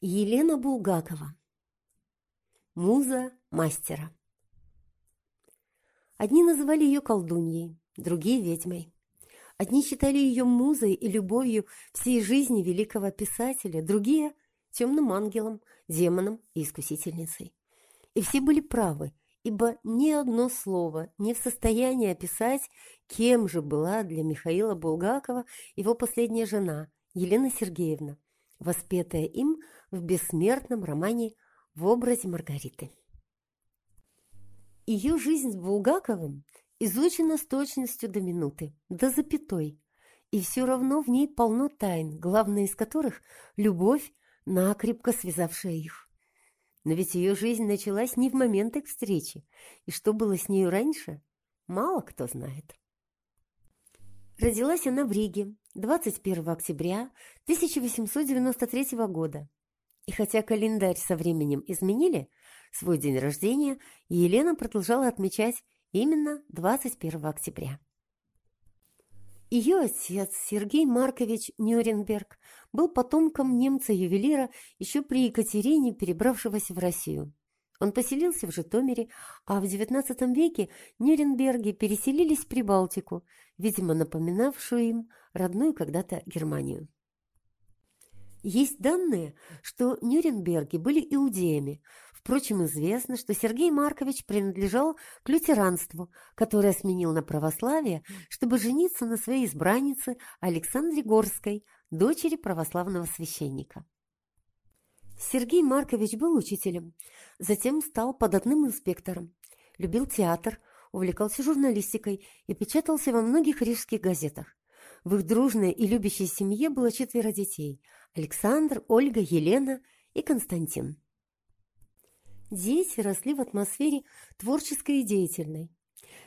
Елена Булгакова. Муза мастера. Одни называли ее колдуньей, другие – ведьмой. Одни считали ее музой и любовью всей жизни великого писателя, другие – темным ангелом, демоном и искусительницей. И все были правы, ибо ни одно слово не в состоянии описать, кем же была для Михаила Булгакова его последняя жена, Елена Сергеевна, воспетая им – в бессмертном романе в образе Маргариты. Ее жизнь с Булгаковым изучена с точностью до минуты, до запятой, и все равно в ней полно тайн, главная из которых – любовь, накрепко связавшая их. Но ведь ее жизнь началась не в момент их встречи, и что было с нею раньше, мало кто знает. Родилась она в Риге 21 октября 1893 года и хотя календарь со временем изменили, свой день рождения Елена продолжала отмечать именно 21 октября. Ее отец Сергей Маркович Нюрнберг был потомком немца-ювелира еще при Екатерине, перебравшегося в Россию. Он поселился в Житомире, а в XIX веке Нюрнберги переселились в Прибалтику, видимо, напоминавшую им родную когда-то Германию. Есть данные, что Нюрнберги были иудеями. Впрочем, известно, что Сергей Маркович принадлежал к лютеранству, которое сменил на православие, чтобы жениться на своей избраннице Александре Горской, дочери православного священника. Сергей Маркович был учителем, затем стал податным инспектором, любил театр, увлекался журналистикой и печатался во многих рижских газетах. В их дружной и любящей семье было четверо детей – Александр, Ольга, Елена и Константин. Дети росли в атмосфере творческой и деятельной.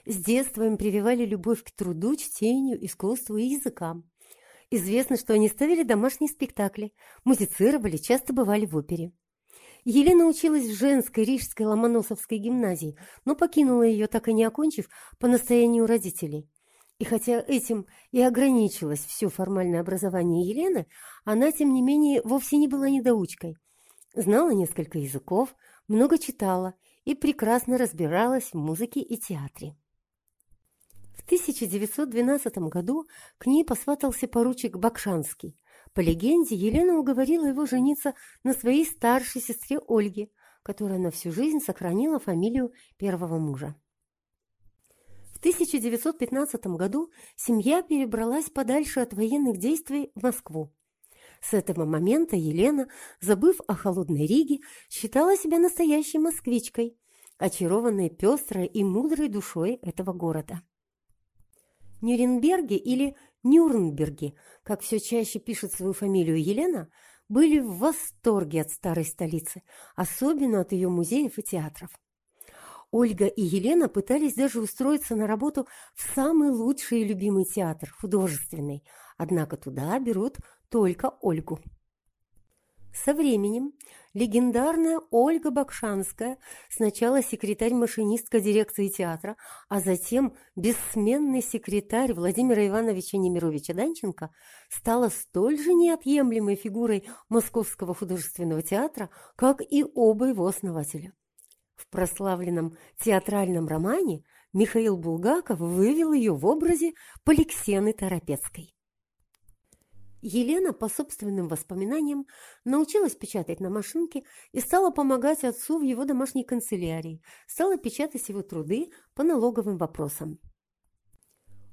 С детства им прививали любовь к труду, чтению, искусству и языкам. Известно, что они ставили домашние спектакли, музицировали, часто бывали в опере. Елена училась в женской рижской Ломоносовской гимназии, но покинула ее, так и не окончив, по настоянию родителей – и хотя этим и ограничилось все формальное образование Елены, она, тем не менее, вовсе не была недоучкой. Знала несколько языков, много читала и прекрасно разбиралась в музыке и театре. В 1912 году к ней посватался поручик Бакшанский. По легенде, Елена уговорила его жениться на своей старшей сестре Ольге, которая на всю жизнь сохранила фамилию первого мужа. 1915 году семья перебралась подальше от военных действий в Москву. С этого момента Елена, забыв о холодной Риге, считала себя настоящей москвичкой, очарованной пестрой и мудрой душой этого города. Нюрнберги или Нюрнберги, как все чаще пишет свою фамилию Елена, были в восторге от старой столицы, особенно от ее музеев и театров. Ольга и Елена пытались даже устроиться на работу в самый лучший и любимый театр, художественный, однако туда берут только Ольгу. Со временем легендарная Ольга Бакшанская, сначала секретарь-машинистка дирекции театра, а затем бессменный секретарь Владимира Ивановича Немировича Данченко, стала столь же неотъемлемой фигурой Московского художественного театра, как и оба его основателя. В прославленном театральном романе Михаил Булгаков вывел ее в образе Поликсены Торопецкой. Елена, по собственным воспоминаниям, научилась печатать на машинке и стала помогать отцу в его домашней канцелярии, стала печатать его труды по налоговым вопросам.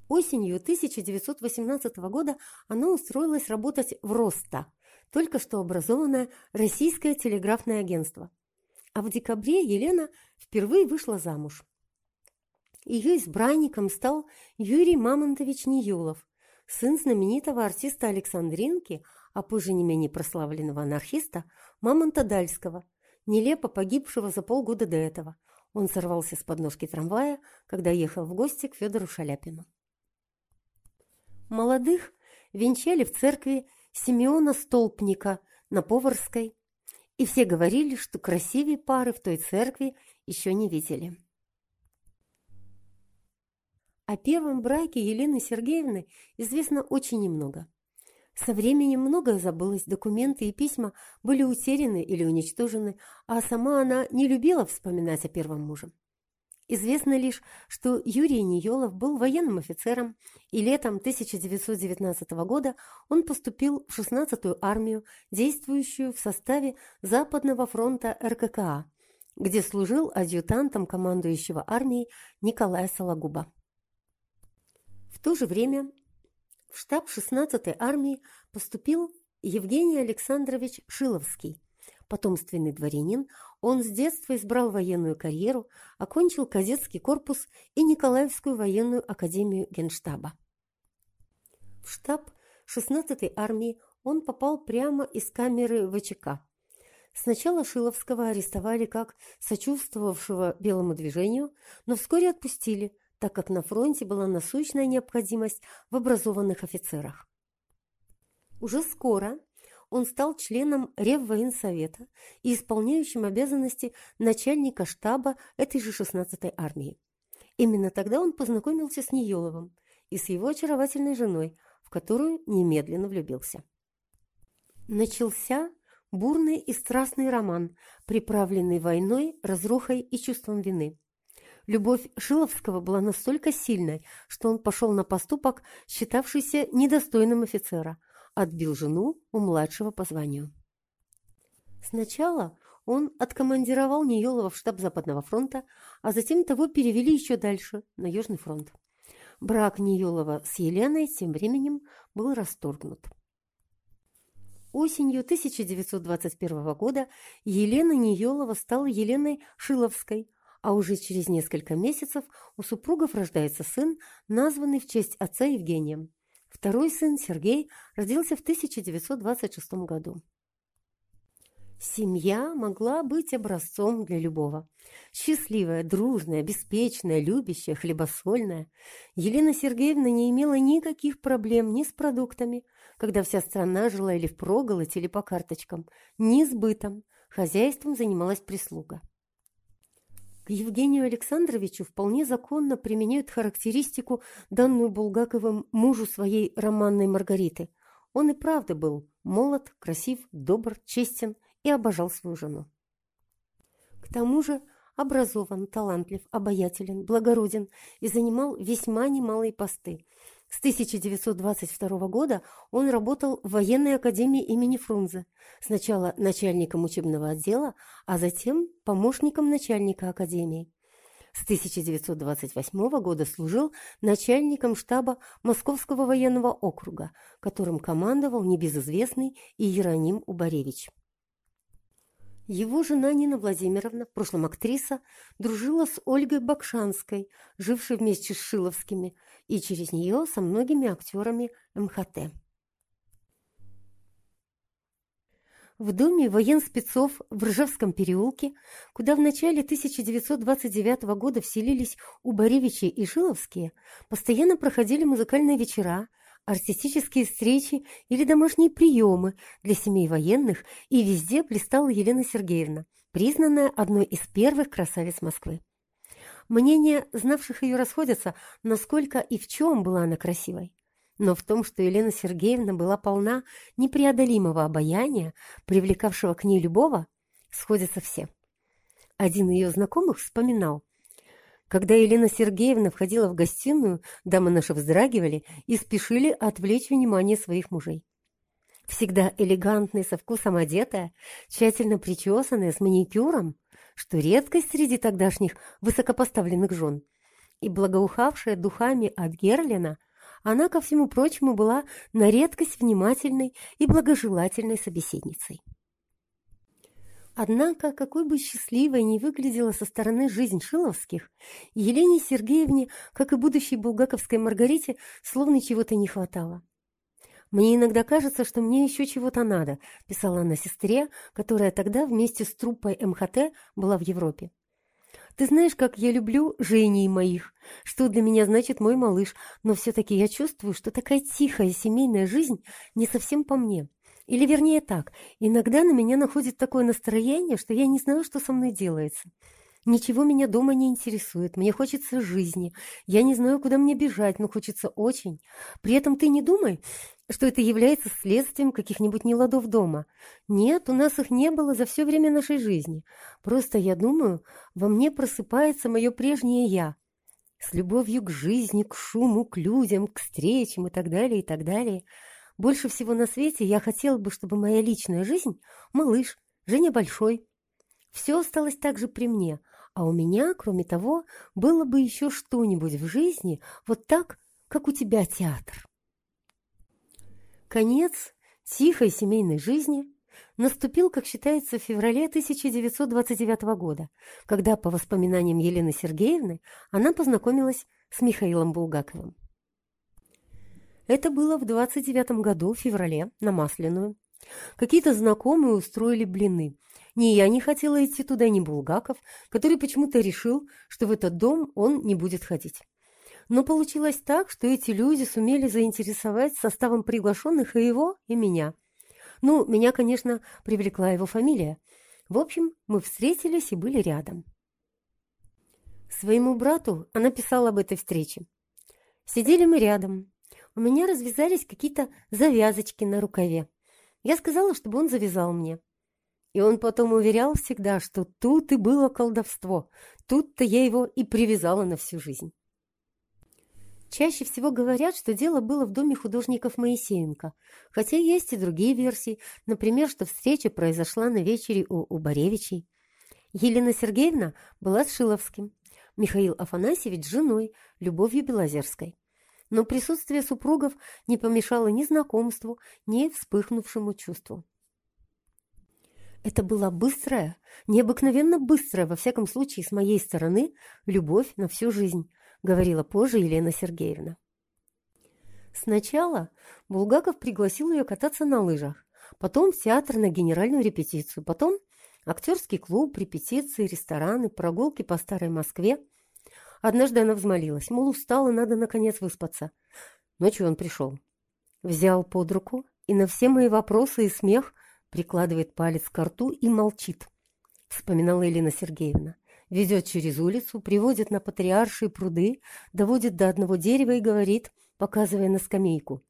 Осенью 1918 года она устроилась работать в РОСТА, только что образованное Российское телеграфное агентство. А в декабре Елена впервые вышла замуж. Ее избранником стал Юрий Мамонтович Ниелов, сын знаменитого артиста Александринки, а позже не менее прославленного анархиста Мамонта Дальского, нелепо погибшего за полгода до этого. Он сорвался с подножки трамвая, когда ехал в гости к Федору Шаляпину. Молодых венчали в церкви Симеона Столпника на Поварской и все говорили, что красивее пары в той церкви еще не видели. О первом браке Елены Сергеевны известно очень немного. Со временем многое забылось, документы и письма были утеряны или уничтожены, а сама она не любила вспоминать о первом муже. Известно лишь, что Юрий Ниелов был военным офицером, и летом 1919 года он поступил в 16-ю армию, действующую в составе Западного фронта РККА, где служил адъютантом командующего армией Николая Сологуба. В то же время в штаб 16-й армии поступил Евгений Александрович Шиловский, потомственный дворянин, он с детства избрал военную карьеру, окончил кадетский корпус и Николаевскую военную академию Генштаба. В штаб 16-й армии он попал прямо из камеры ВЧК. Сначала Шиловского арестовали как сочувствовавшего белому движению, но вскоре отпустили, так как на фронте была насущная необходимость в образованных офицерах. Уже скоро он стал членом Реввоенсовета и исполняющим обязанности начальника штаба этой же 16-й армии. Именно тогда он познакомился с Ниеловым и с его очаровательной женой, в которую немедленно влюбился. Начался бурный и страстный роман, приправленный войной, разрухой и чувством вины. Любовь Шиловского была настолько сильной, что он пошел на поступок, считавшийся недостойным офицера – отбил жену у младшего по званию. Сначала он откомандировал Ниелова в штаб Западного фронта, а затем того перевели еще дальше, на Южный фронт. Брак Ниелова с Еленой тем временем был расторгнут. Осенью 1921 года Елена Ниелова стала Еленой Шиловской, а уже через несколько месяцев у супругов рождается сын, названный в честь отца Евгением. Второй сын, Сергей, родился в 1926 году. Семья могла быть образцом для любого. Счастливая, дружная, беспечная, любящая, хлебосольная. Елена Сергеевна не имела никаких проблем ни с продуктами, когда вся страна жила или впроголодь, или по карточкам, ни с бытом. Хозяйством занималась прислуга. Евгению Александровичу вполне законно применяют характеристику, данную Булгаковым мужу своей романной Маргариты. Он и правда был молод, красив, добр, честен и обожал свою жену. К тому же образован, талантлив, обаятелен, благороден и занимал весьма немалые посты – с 1922 года он работал в военной академии имени Фрунзе, сначала начальником учебного отдела, а затем помощником начальника академии. С 1928 года служил начальником штаба Московского военного округа, которым командовал небезызвестный Иероним Убаревич. Его жена Нина Владимировна, в прошлом актриса, дружила с Ольгой Бакшанской, жившей вместе с Шиловскими, и через нее со многими актерами МХТ. В доме военспецов в Ржевском переулке, куда в начале 1929 года вселились Убаревичи и Шиловские, постоянно проходили музыкальные вечера, артистические встречи или домашние приемы для семей военных, и везде блистала Елена Сергеевна, признанная одной из первых красавиц Москвы. Мнения знавших ее расходятся, насколько и в чем была она красивой. Но в том, что Елена Сергеевна была полна непреодолимого обаяния, привлекавшего к ней любого, сходятся все. Один ее знакомых вспоминал, когда Елена Сергеевна входила в гостиную, дамы наши вздрагивали и спешили отвлечь внимание своих мужей. Всегда элегантная, со вкусом одетая, тщательно причесанная, с маникюром, что редкость среди тогдашних высокопоставленных жен, и благоухавшая духами от Герлина, она, ко всему прочему, была на редкость внимательной и благожелательной собеседницей. Однако, какой бы счастливой ни выглядела со стороны жизнь Шиловских, Елене Сергеевне, как и будущей булгаковской Маргарите, словно чего-то не хватало. «Мне иногда кажется, что мне еще чего-то надо», – писала она сестре, которая тогда вместе с труппой МХТ была в Европе. «Ты знаешь, как я люблю Женей моих, что для меня значит мой малыш, но все-таки я чувствую, что такая тихая семейная жизнь не совсем по мне». Или вернее так, иногда на меня находит такое настроение, что я не знаю, что со мной делается. Ничего меня дома не интересует, мне хочется жизни. Я не знаю, куда мне бежать, но хочется очень. При этом ты не думай, что это является следствием каких-нибудь неладов дома. Нет, у нас их не было за все время нашей жизни. Просто, я думаю, во мне просыпается мое прежнее «я». С любовью к жизни, к шуму, к людям, к встречам и так далее, и так далее. Больше всего на свете я хотела бы, чтобы моя личная жизнь, малыш, Женя большой, все осталось также при мне, а у меня, кроме того, было бы еще что-нибудь в жизни, вот так, как у тебя театр. Конец тихой семейной жизни наступил, как считается, в феврале 1929 года, когда, по воспоминаниям Елены Сергеевны, она познакомилась с Михаилом Булгаковым. Это было в 29 году, в феврале, на Масляную. Какие-то знакомые устроили блины – ни я не хотела идти туда, ни Булгаков, который почему-то решил, что в этот дом он не будет ходить. Но получилось так, что эти люди сумели заинтересовать составом приглашенных и его, и меня. Ну, меня, конечно, привлекла его фамилия. В общем, мы встретились и были рядом. Своему брату она писала об этой встрече. Сидели мы рядом. У меня развязались какие-то завязочки на рукаве. Я сказала, чтобы он завязал мне. И он потом уверял всегда, что тут и было колдовство, тут-то я его и привязала на всю жизнь. Чаще всего говорят, что дело было в доме художников Моисеенко, хотя есть и другие версии, например, что встреча произошла на вечере у Убаревичей. Елена Сергеевна была с Шиловским, Михаил Афанасьевич женой, Любовью Белозерской. Но присутствие супругов не помешало ни знакомству, ни вспыхнувшему чувству. Это была быстрая, необыкновенно быстрая, во всяком случае, с моей стороны, любовь на всю жизнь, говорила позже Елена Сергеевна. Сначала Булгаков пригласил ее кататься на лыжах, потом в театр на генеральную репетицию, потом актерский клуб, репетиции, рестораны, прогулки по старой Москве. Однажды она взмолилась, мол, устала, надо наконец выспаться. Ночью он пришел. Взял под руку, и на все мои вопросы и смех прикладывает палец к рту и молчит, вспоминала Елена Сергеевна. Везет через улицу, приводит на патриаршие пруды, доводит до одного дерева и говорит, показывая на скамейку.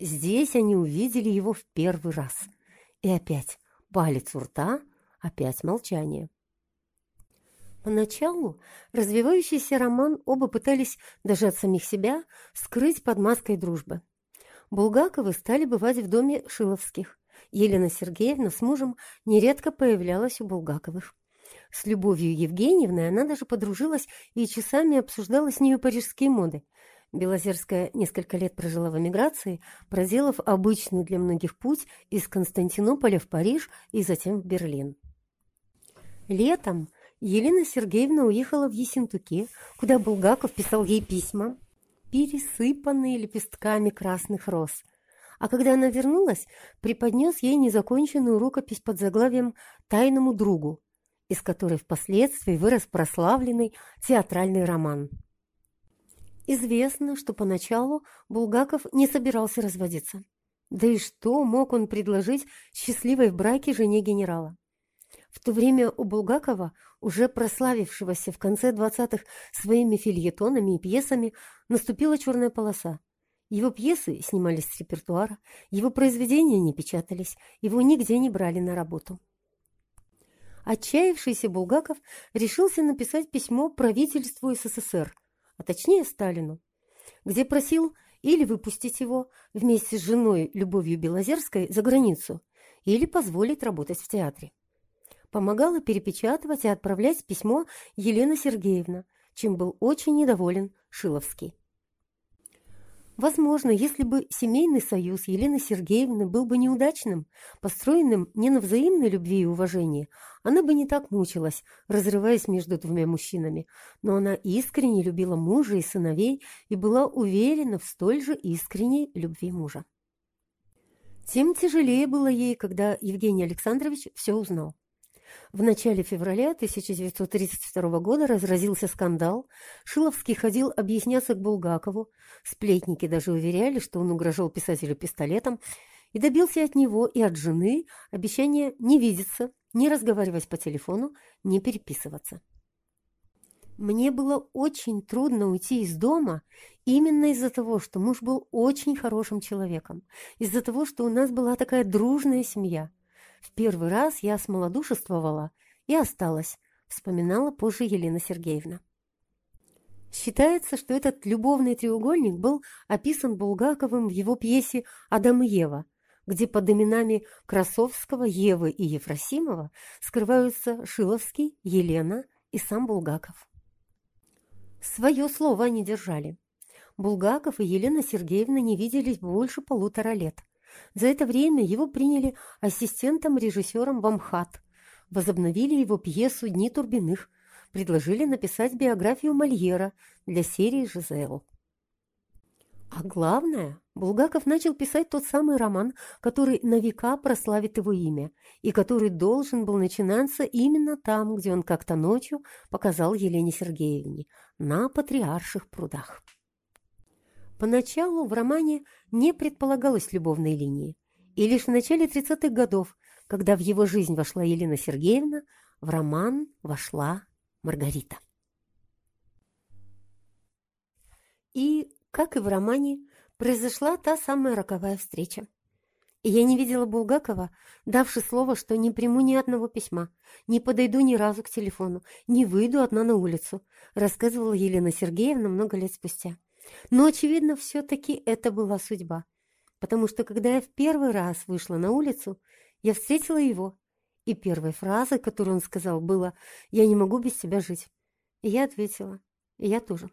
Здесь они увидели его в первый раз. И опять палец у рта, опять молчание. Поначалу развивающийся роман оба пытались даже от самих себя скрыть под маской дружбы. Булгаковы стали бывать в доме Шиловских. Елена Сергеевна с мужем нередко появлялась у Булгаковых. С Любовью Евгеньевной она даже подружилась и часами обсуждала с нею парижские моды. Белозерская несколько лет прожила в эмиграции, проделав обычный для многих путь из Константинополя в Париж и затем в Берлин. Летом Елена Сергеевна уехала в Ессентуки, куда Булгаков писал ей письма, пересыпанные лепестками красных роз – а когда она вернулась, преподнес ей незаконченную рукопись под заглавием «Тайному другу», из которой впоследствии вырос прославленный театральный роман. Известно, что поначалу Булгаков не собирался разводиться. Да и что мог он предложить счастливой в браке жене генерала? В то время у Булгакова, уже прославившегося в конце 20-х своими фильетонами и пьесами, наступила черная полоса. Его пьесы снимались с репертуара, его произведения не печатались, его нигде не брали на работу. Отчаявшийся Булгаков решился написать письмо правительству СССР, а точнее Сталину, где просил или выпустить его вместе с женой Любовью Белозерской за границу, или позволить работать в театре. Помогала перепечатывать и отправлять письмо Елена Сергеевна, чем был очень недоволен Шиловский. Возможно, если бы семейный союз Елены Сергеевны был бы неудачным, построенным не на взаимной любви и уважении, она бы не так мучилась, разрываясь между двумя мужчинами. Но она искренне любила мужа и сыновей и была уверена в столь же искренней любви мужа. Тем тяжелее было ей, когда Евгений Александрович все узнал. В начале февраля 1932 года разразился скандал. Шиловский ходил объясняться к Булгакову. Сплетники даже уверяли, что он угрожал писателю пистолетом и добился от него и от жены обещания не видеться не разговаривать по телефону, не переписываться. Мне было очень трудно уйти из дома именно из-за того, что муж был очень хорошим человеком, из-за того, что у нас была такая дружная семья. В первый раз я смолодушествовала и осталась, вспоминала позже Елена Сергеевна. Считается, что этот любовный треугольник был описан Булгаковым в его пьесе «Адам и Ева», где под именами Красовского, Евы и Ефросимова скрываются Шиловский, Елена и сам Булгаков. Свое слово они держали. Булгаков и Елена Сергеевна не виделись больше полутора лет. За это время его приняли ассистентом-режиссером в Амхат, возобновили его пьесу «Дни Турбиных», предложили написать биографию Мольера для серии «Жизел». А главное, Булгаков начал писать тот самый роман, который на века прославит его имя, и который должен был начинаться именно там, где он как-то ночью показал Елене Сергеевне, на Патриарших прудах. Поначалу в романе не предполагалось любовной линии, и лишь в начале 30-х годов, когда в его жизнь вошла Елена Сергеевна, в роман вошла Маргарита. И как и в романе, произошла та самая роковая встреча. Я не видела Булгакова, давши слово, что не приму ни одного письма, не подойду ни разу к телефону, не выйду одна на улицу, рассказывала Елена Сергеевна много лет спустя. Но, очевидно, все-таки это была судьба, потому что, когда я в первый раз вышла на улицу, я встретила его, и первой фразой, которую он сказал, было «Я не могу без тебя жить». И я ответила «Я тоже».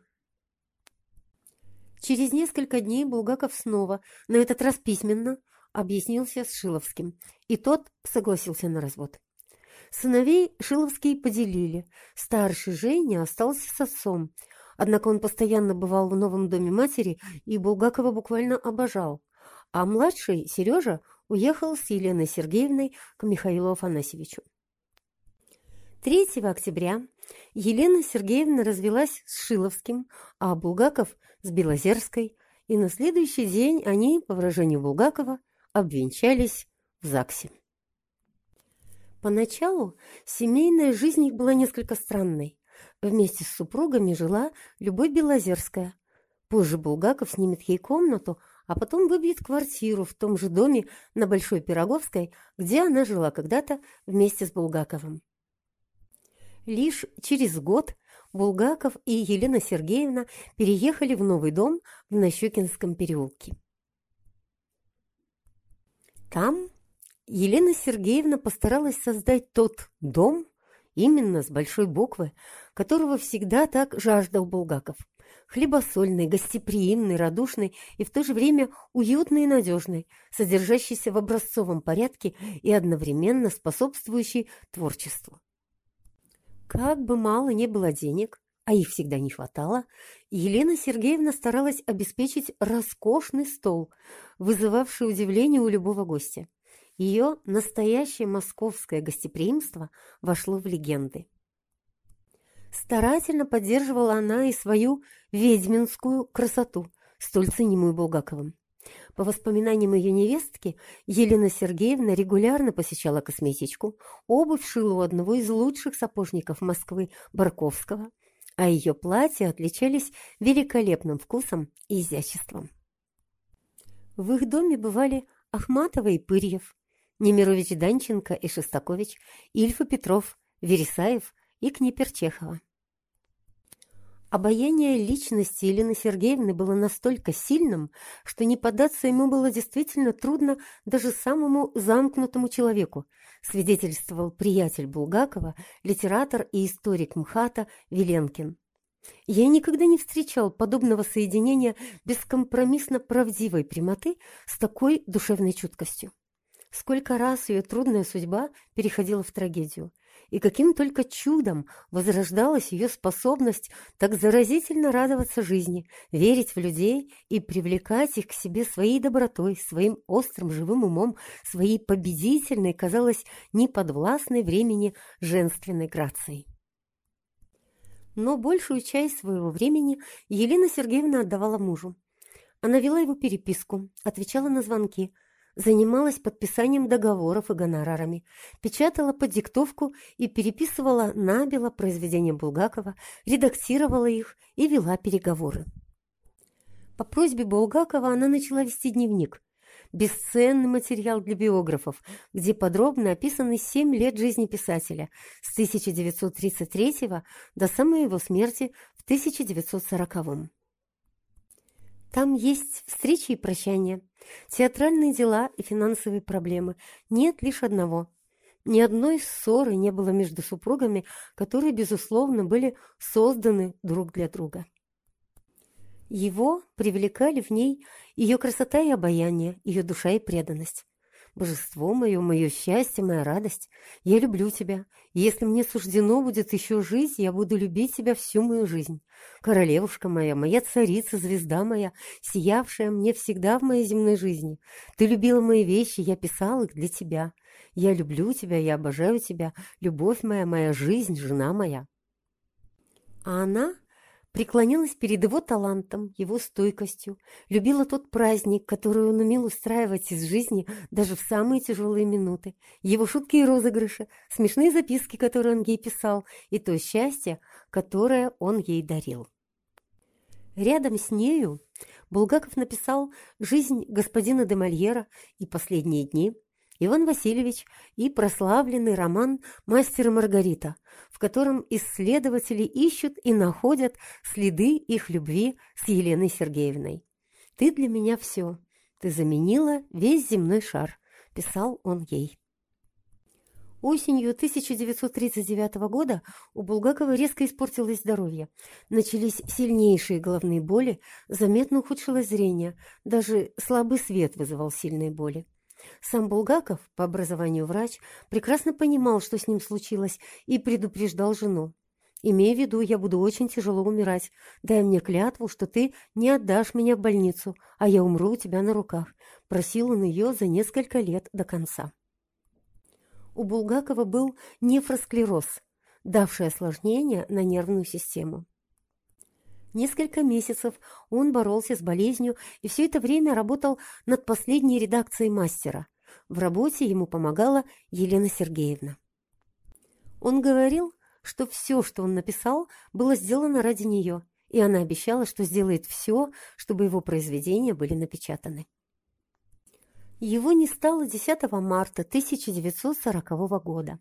Через несколько дней Булгаков снова, на этот раз письменно, объяснился с Шиловским, и тот согласился на развод. Сыновей Шиловские поделили. Старший Женя остался с отцом, однако он постоянно бывал в новом доме матери и Булгакова буквально обожал, а младший, Сережа, уехал с Еленой Сергеевной к Михаилу Афанасьевичу. 3 октября Елена Сергеевна развелась с Шиловским, а Булгаков с Белозерской, и на следующий день они, по выражению Булгакова, обвенчались в ЗАГСе. Поначалу семейная жизнь их была несколько странной. Вместе с супругами жила Любовь Белозерская. Позже Булгаков снимет ей комнату, а потом выбьет квартиру в том же доме на Большой Пироговской, где она жила когда-то вместе с Булгаковым. Лишь через год Булгаков и Елена Сергеевна переехали в новый дом в Нащекинском переулке. Там Елена Сергеевна постаралась создать тот дом, именно с большой буквы, которого всегда так жаждал Булгаков. Хлебосольный, гостеприимный, радушный и в то же время уютный и надежный, содержащийся в образцовом порядке и одновременно способствующий творчеству. Как бы мало не было денег, а их всегда не хватало, Елена Сергеевна старалась обеспечить роскошный стол, вызывавший удивление у любого гостя. Ее настоящее московское гостеприимство вошло в легенды. Старательно поддерживала она и свою ведьминскую красоту, столь ценимую Булгаковым. По воспоминаниям ее невестки, Елена Сергеевна регулярно посещала косметичку, обувь шила у одного из лучших сапожников Москвы Барковского, а ее платья отличались великолепным вкусом и изяществом. В их доме бывали Ахматова и Пырьев, Немирович Данченко и Шестакович, Ильфа Петров, Вересаев и Книперчехова. Обаяние личности Елены Сергеевны было настолько сильным, что не поддаться ему было действительно трудно даже самому замкнутому человеку, свидетельствовал приятель Булгакова, литератор и историк МХАТа Веленкин. Я никогда не встречал подобного соединения бескомпромиссно правдивой прямоты с такой душевной чуткостью. Сколько раз ее трудная судьба переходила в трагедию – и каким только чудом возрождалась ее способность так заразительно радоваться жизни, верить в людей и привлекать их к себе своей добротой, своим острым живым умом, своей победительной, казалось, неподвластной времени женственной грацией. Но большую часть своего времени Елена Сергеевна отдавала мужу. Она вела его переписку, отвечала на звонки, занималась подписанием договоров и гонорарами, печатала под диктовку и переписывала набело произведения Булгакова, редактировала их и вела переговоры. По просьбе Булгакова она начала вести дневник, бесценный материал для биографов, где подробно описаны семь лет жизни писателя с 1933 до самой его смерти в 1940 -м. Там есть встречи и прощания, театральные дела и финансовые проблемы. Нет лишь одного. Ни одной ссоры не было между супругами, которые, безусловно, были созданы друг для друга. Его привлекали в ней ее красота и обаяние, ее душа и преданность. Божество мое, мое счастье, моя радость. Я люблю тебя. если мне суждено будет еще жить, я буду любить тебя всю мою жизнь. Королевушка моя, моя царица, звезда моя, сиявшая мне всегда в моей земной жизни. Ты любила мои вещи, я писал их для тебя. Я люблю тебя, я обожаю тебя. Любовь моя, моя жизнь, жена моя. А она преклонилась перед его талантом, его стойкостью, любила тот праздник, который он умел устраивать из жизни даже в самые тяжелые минуты, его шутки и розыгрыши, смешные записки, которые он ей писал, и то счастье, которое он ей дарил. Рядом с нею Булгаков написал «Жизнь господина де Мольера» и «Последние дни», Иван Васильевич и прославленный роман «Мастер и Маргарита», в котором исследователи ищут и находят следы их любви с Еленой Сергеевной. «Ты для меня все. Ты заменила весь земной шар», – писал он ей. Осенью 1939 года у Булгакова резко испортилось здоровье. Начались сильнейшие головные боли, заметно ухудшилось зрение, даже слабый свет вызывал сильные боли. Сам Булгаков, по образованию врач, прекрасно понимал, что с ним случилось, и предупреждал жену. «Имей в виду, я буду очень тяжело умирать. Дай мне клятву, что ты не отдашь меня в больницу, а я умру у тебя на руках», – просил он ее за несколько лет до конца. У Булгакова был нефросклероз, давший осложнение на нервную систему. Несколько месяцев он боролся с болезнью и все это время работал над последней редакцией «Мастера». В работе ему помогала Елена Сергеевна. Он говорил, что все, что он написал, было сделано ради нее, и она обещала, что сделает все, чтобы его произведения были напечатаны. Его не стало 10 марта 1940 года.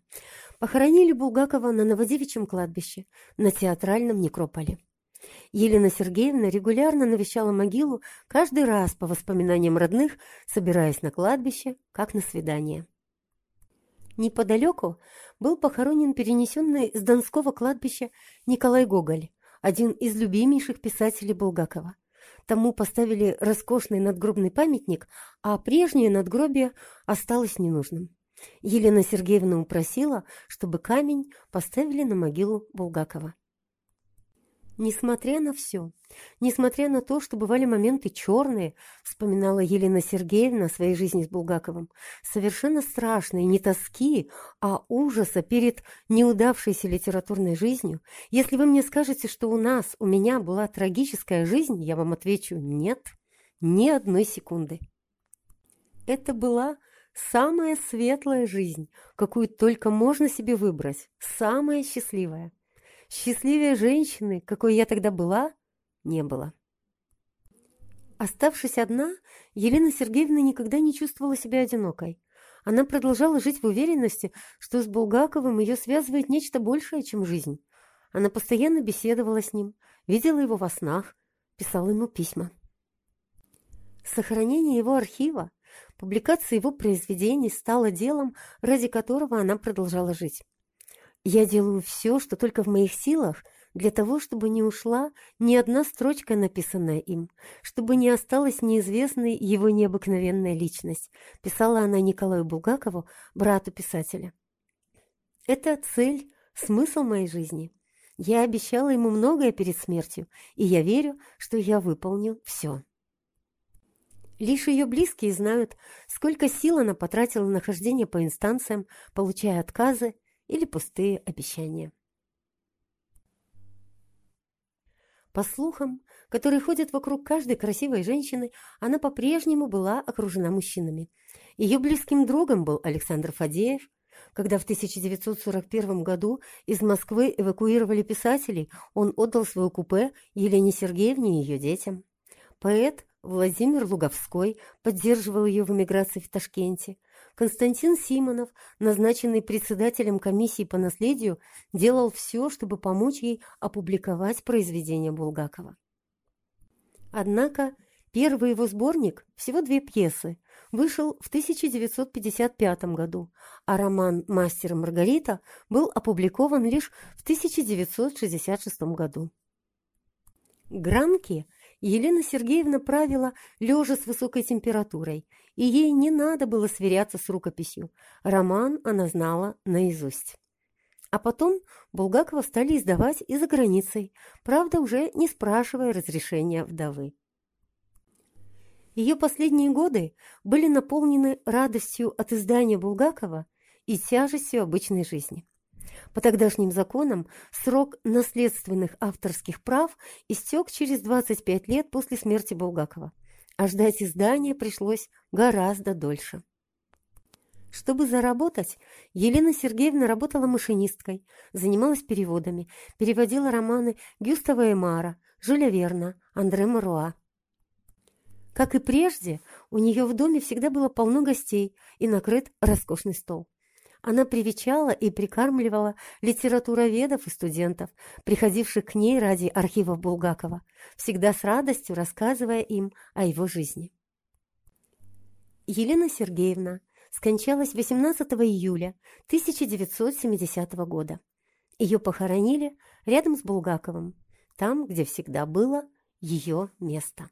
Похоронили Булгакова на Новодевичьем кладбище, на театральном некрополе. Елена Сергеевна регулярно навещала могилу каждый раз по воспоминаниям родных, собираясь на кладбище, как на свидание. Неподалеку был похоронен перенесенный с Донского кладбища Николай Гоголь, один из любимейших писателей Булгакова. Тому поставили роскошный надгробный памятник, а прежнее надгробие осталось ненужным. Елена Сергеевна упросила, чтобы камень поставили на могилу Булгакова. Несмотря на все, несмотря на то, что бывали моменты черные, вспоминала Елена Сергеевна о своей жизни с Булгаковым, совершенно страшные, не тоски, а ужаса перед неудавшейся литературной жизнью, если вы мне скажете, что у нас, у меня была трагическая жизнь, я вам отвечу «нет», ни одной секунды. Это была самая светлая жизнь, какую только можно себе выбрать, самая счастливая. Счастливее женщины, какой я тогда была, не было. Оставшись одна, Елена Сергеевна никогда не чувствовала себя одинокой. Она продолжала жить в уверенности, что с Булгаковым ее связывает нечто большее, чем жизнь. Она постоянно беседовала с ним, видела его во снах, писала ему письма. Сохранение его архива, публикация его произведений стало делом, ради которого она продолжала жить. Я делаю все, что только в моих силах, для того, чтобы не ушла ни одна строчка, написанная им, чтобы не осталась неизвестной его необыкновенная личность, писала она Николаю Булгакову, брату писателя. Это цель, смысл моей жизни. Я обещала ему многое перед смертью, и я верю, что я выполню все. Лишь ее близкие знают, сколько сил она потратила на хождение по инстанциям, получая отказы или пустые обещания. По слухам, которые ходят вокруг каждой красивой женщины, она по-прежнему была окружена мужчинами. Ее близким другом был Александр Фадеев. Когда в 1941 году из Москвы эвакуировали писателей, он отдал свое купе Елене Сергеевне и ее детям. Поэт Владимир Луговской поддерживал ее в эмиграции в Ташкенте. Константин Симонов, назначенный председателем комиссии по наследию, делал все, чтобы помочь ей опубликовать произведения Булгакова. Однако первый его сборник, всего две пьесы, вышел в 1955 году, а роман «Мастер и Маргарита» был опубликован лишь в 1966 году. Гранки Елена Сергеевна правила лежа с высокой температурой, и ей не надо было сверяться с рукописью. Роман она знала наизусть. А потом Булгакова стали издавать и за границей, правда, уже не спрашивая разрешения вдовы. Ее последние годы были наполнены радостью от издания Булгакова и тяжестью обычной жизни. По тогдашним законам срок наследственных авторских прав истек через 25 лет после смерти Булгакова, а ждать издания пришлось гораздо дольше. Чтобы заработать, Елена Сергеевна работала машинисткой, занималась переводами, переводила романы Гюстава Эмара, Жюля Верна, Андре Маруа. Как и прежде, у нее в доме всегда было полно гостей и накрыт роскошный стол. Она привечала и прикармливала литературоведов и студентов, приходивших к ней ради архивов Булгакова, всегда с радостью рассказывая им о его жизни. Елена Сергеевна скончалась 18 июля 1970 года. Ее похоронили рядом с Булгаковым, там, где всегда было ее место.